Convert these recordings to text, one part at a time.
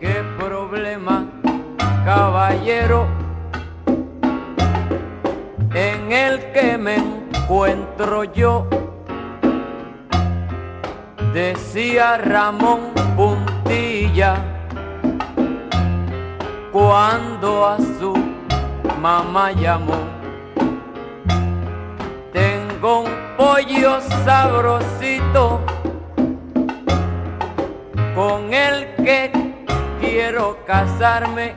¿Qué problema, caballero? En el que me encuentro yo, decía Ramón Puntilla, cuando a su mamá llamó. Tengo un pollo sabrosito con el que quiero casarme,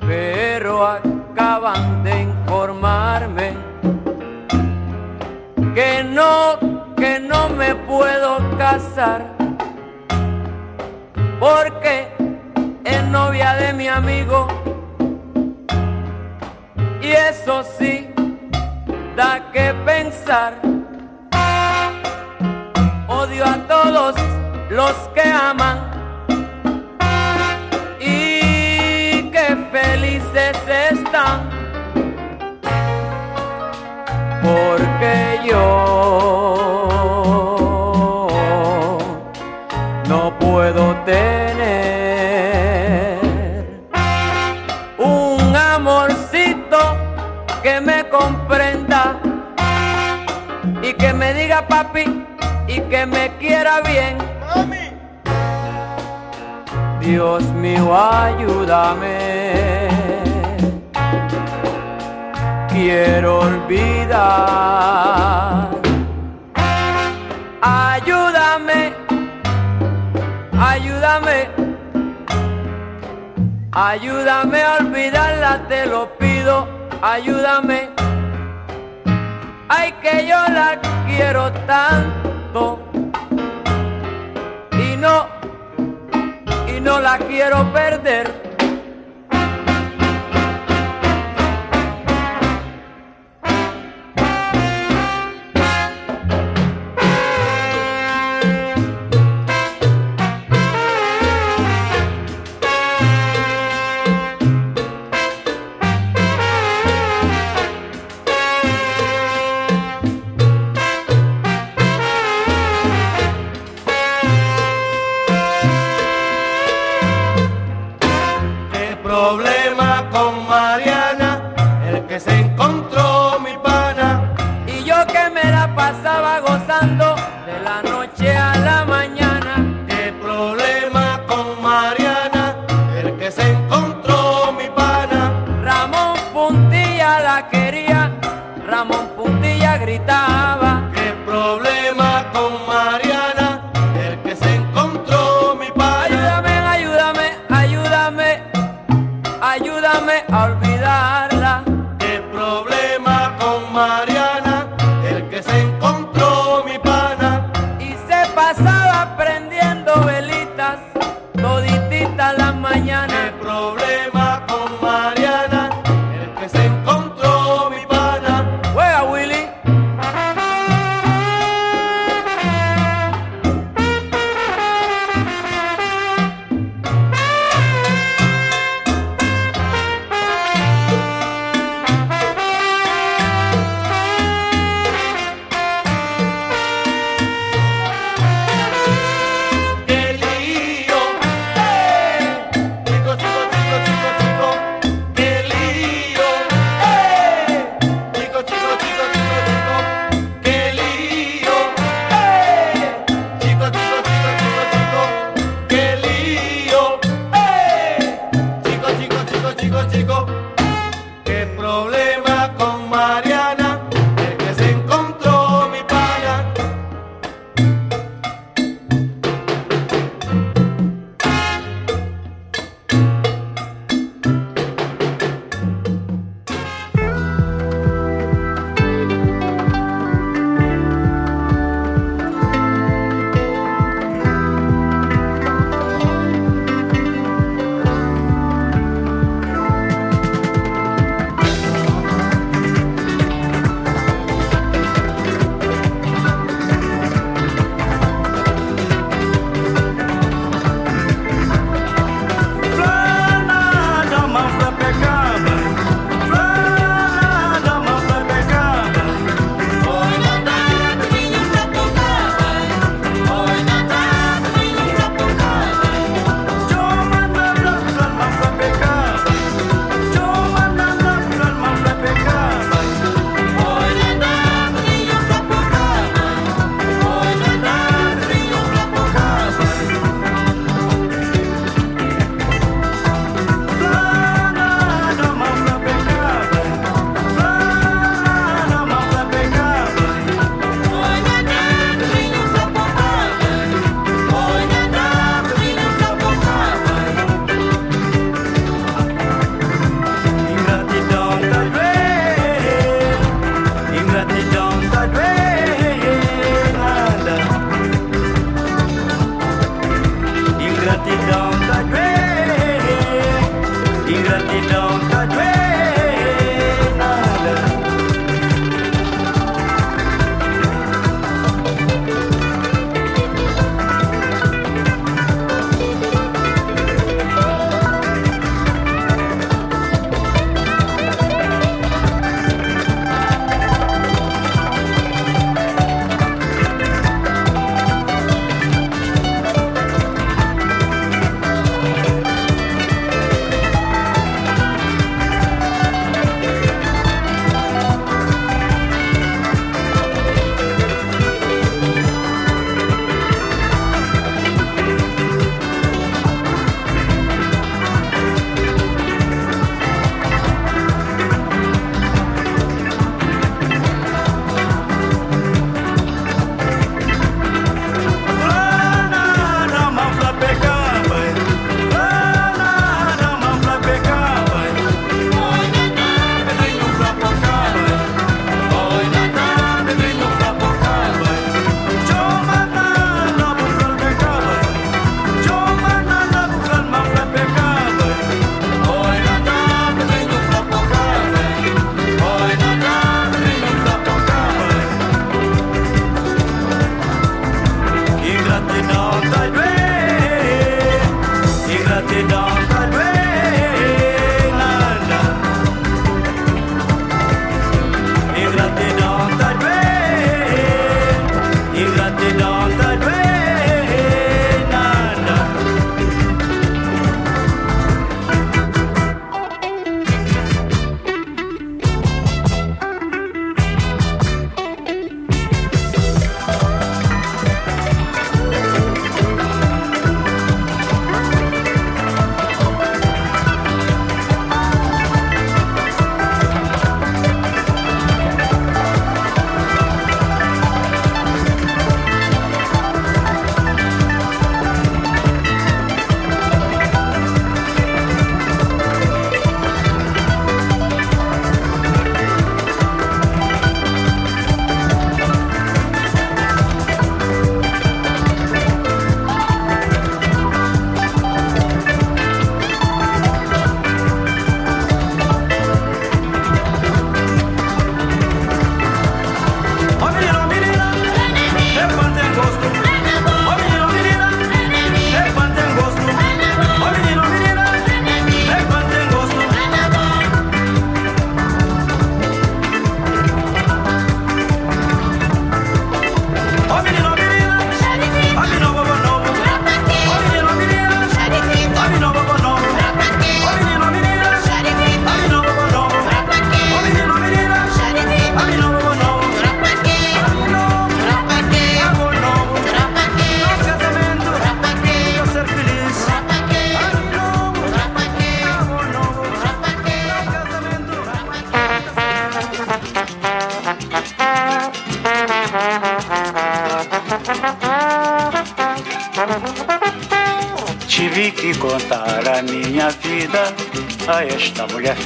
pero acaban de informarme que no, que no me puedo casar, porque es novia de mi amigo, y eso sí, da que pensar, odio a todos los que aman y que felices están. Porque yo no puedo tener un amorcito que me comprenda y que me diga papi y que me quiera bien. Dios mío, ayúdame. Quiero olvidar. Ayúdame, ayúdame, ayúdame a olvidarla, te lo pido, ayúdame. Ay, que yo la quiero tanto y no no la quiero perder.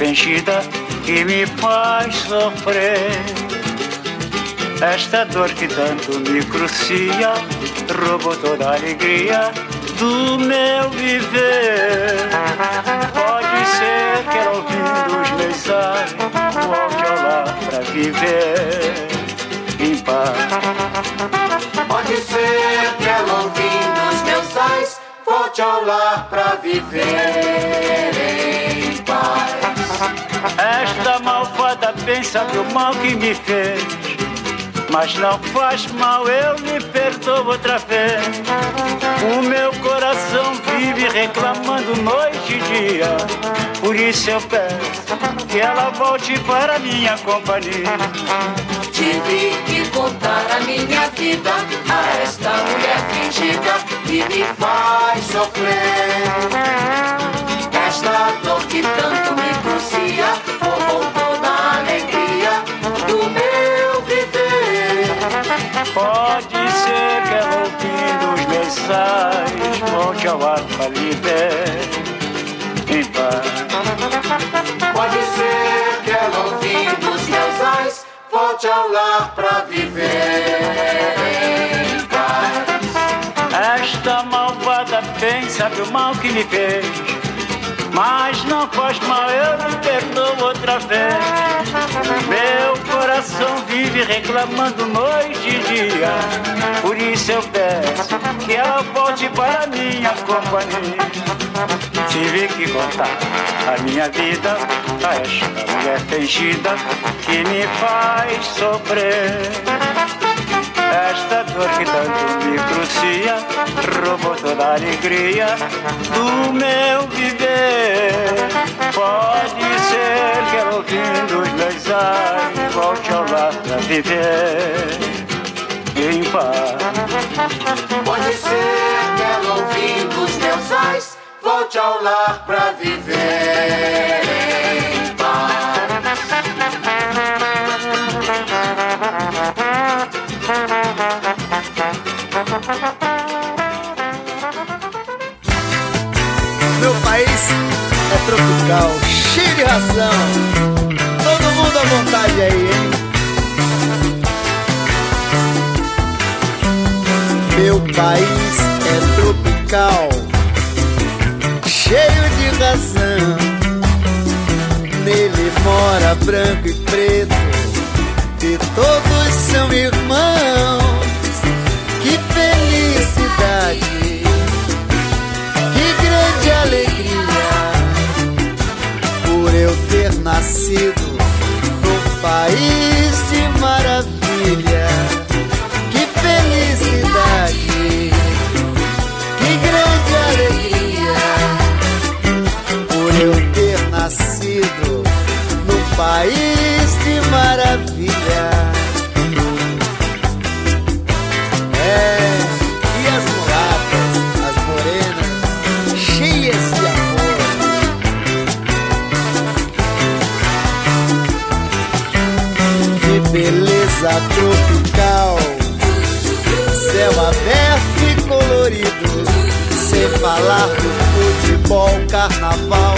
Fingida que me faz sofrer. Esta dor que tanto me crucia roubou toda a alegria do meu viver. Pode ser que ela ouvindo os meus ai volte ao lar pra viver em paz. Pode ser que ela ouvindo os meus ais volte ao lar pra viver em paz. Esta malvada pensa do mal que me fez. Mas não faz mal, eu me perdoo outra vez. O meu coração vive reclamando noite e dia. Por isso eu peço que ela volte para minha companhia. Tive que contar a minha vida a esta mulher fingida que me faz sofrer. Esta dor que tanto me crucia roubou toda a alegria do meu viver. Pode ser que ela ouvindo os mensais volte ao ar para viver em paz. Ouvindo os meus ais volte ao lar pra viver em paz. Esta malvada bem sabe o mal que me fez. Mas não faz mal, eu me perdoo outra vez. Meu coração vive reclamando noite e dia. Por isso eu peço que ela volte para minha companhia. Tive que contar a minha vida a esta mulher fingida que me faz sofrer. Dor que tanto me crucia roubou toda a alegria do meu viver. Pode ser que ela ouvindo os meus volte ao lar pra viver em paz. Pode ser que ela ouvindo os meus ais volte ao lar pra viver tropical, cheio de ração. Todo mundo à vontade aí, hein? Meu país é tropical, cheio de razão. Nele mora branco e preto, e todos são irmãos. Nascido num país futebol, carnaval,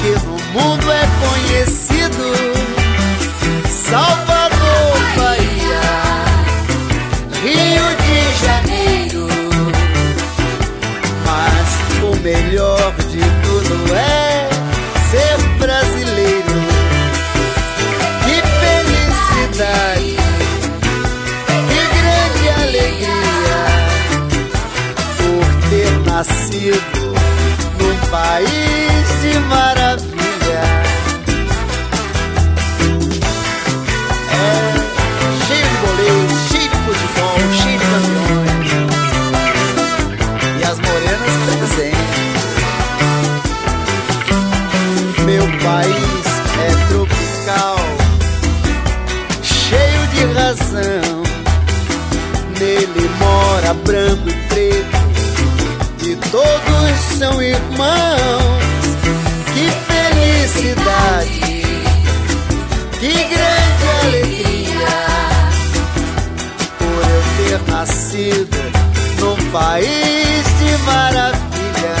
que no mundo é conhecido. Salvador, Bahia. Rio de Janeiro. Mas o melhor de tudo é num são irmãos. Que felicidade! Que grande alegria por eu ter nascido num país de maravilha.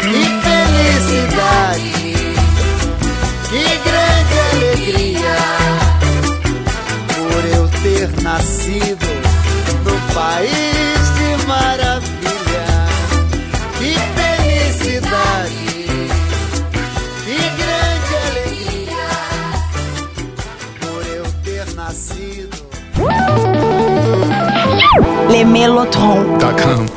Que felicidade, que grande alegria por eu ter nascido num país de maravilha. lesmélotron.com.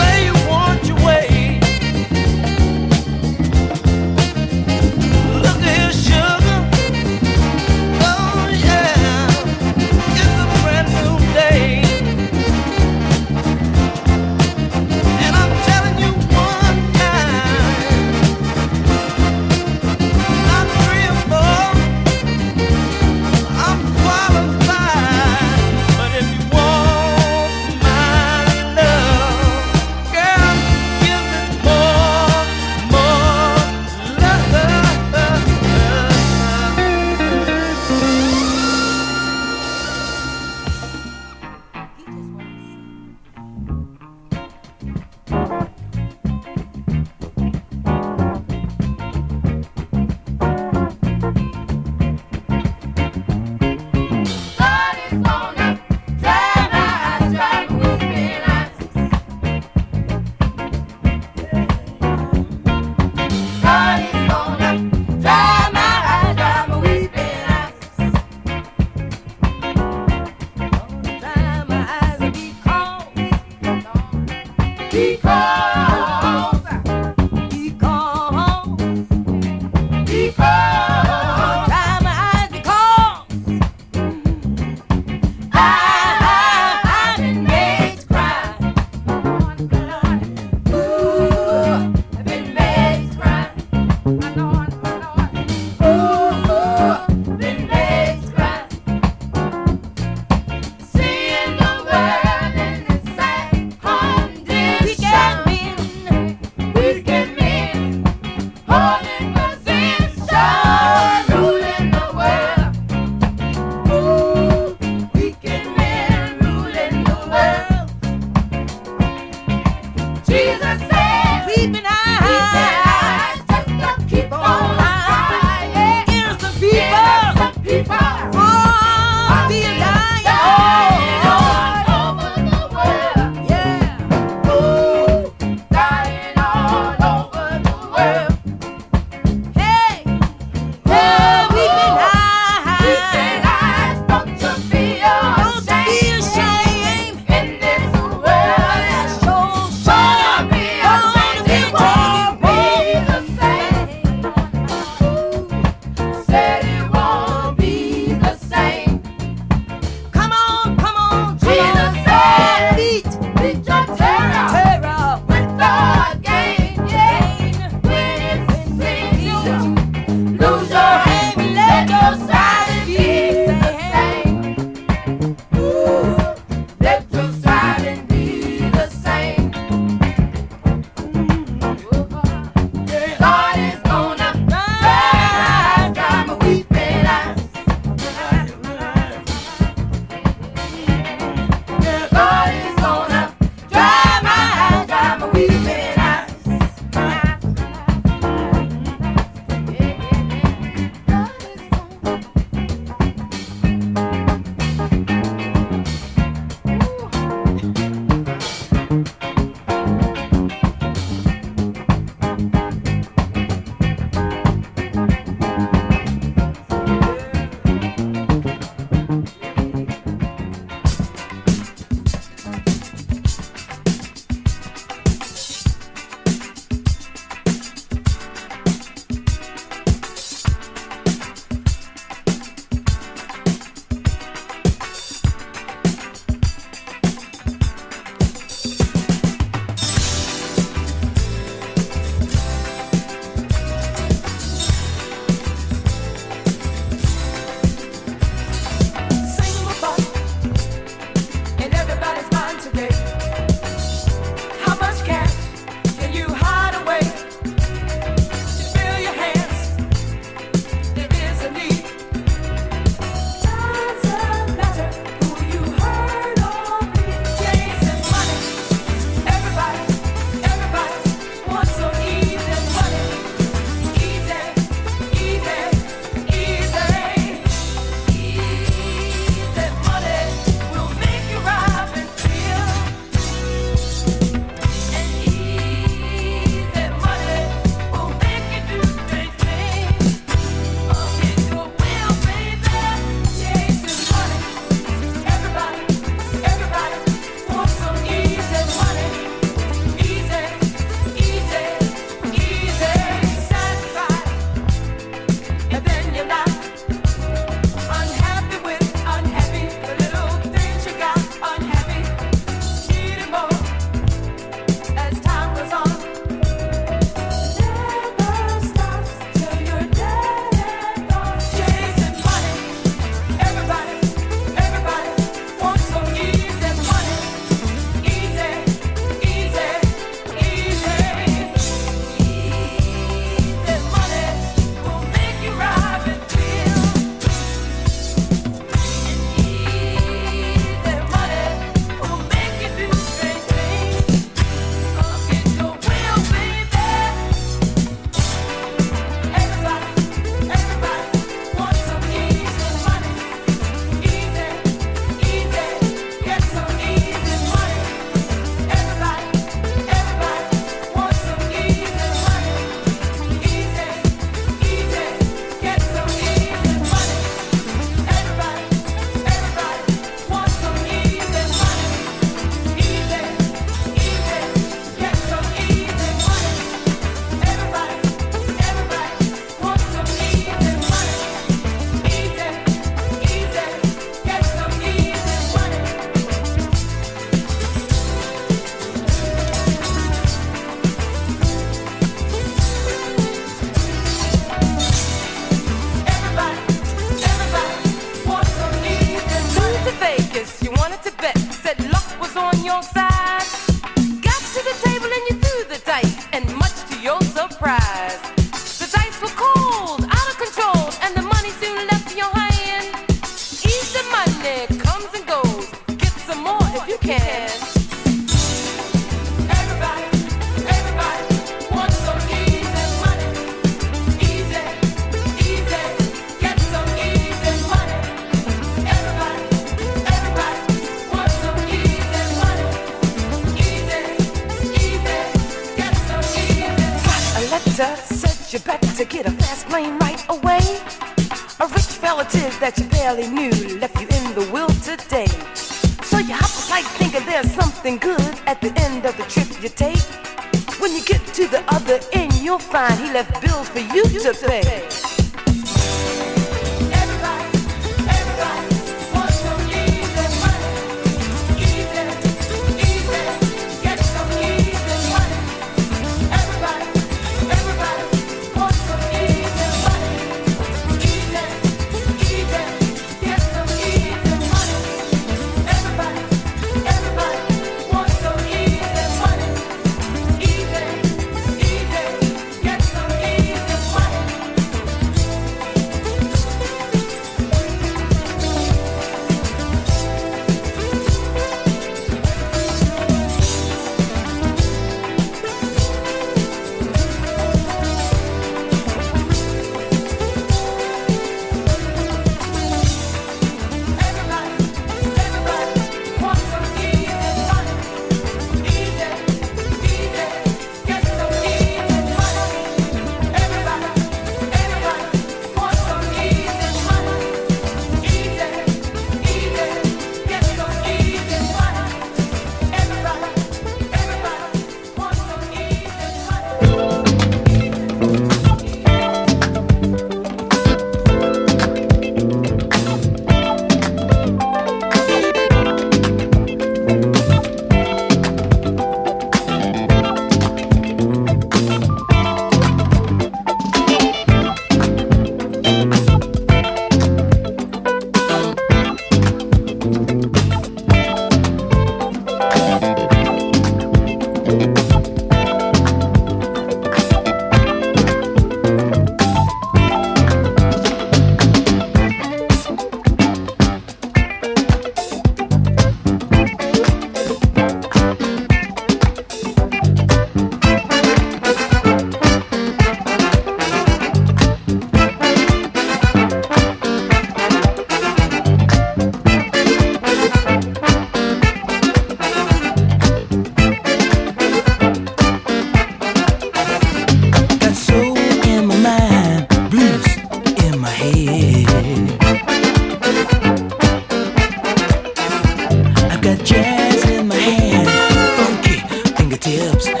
tips.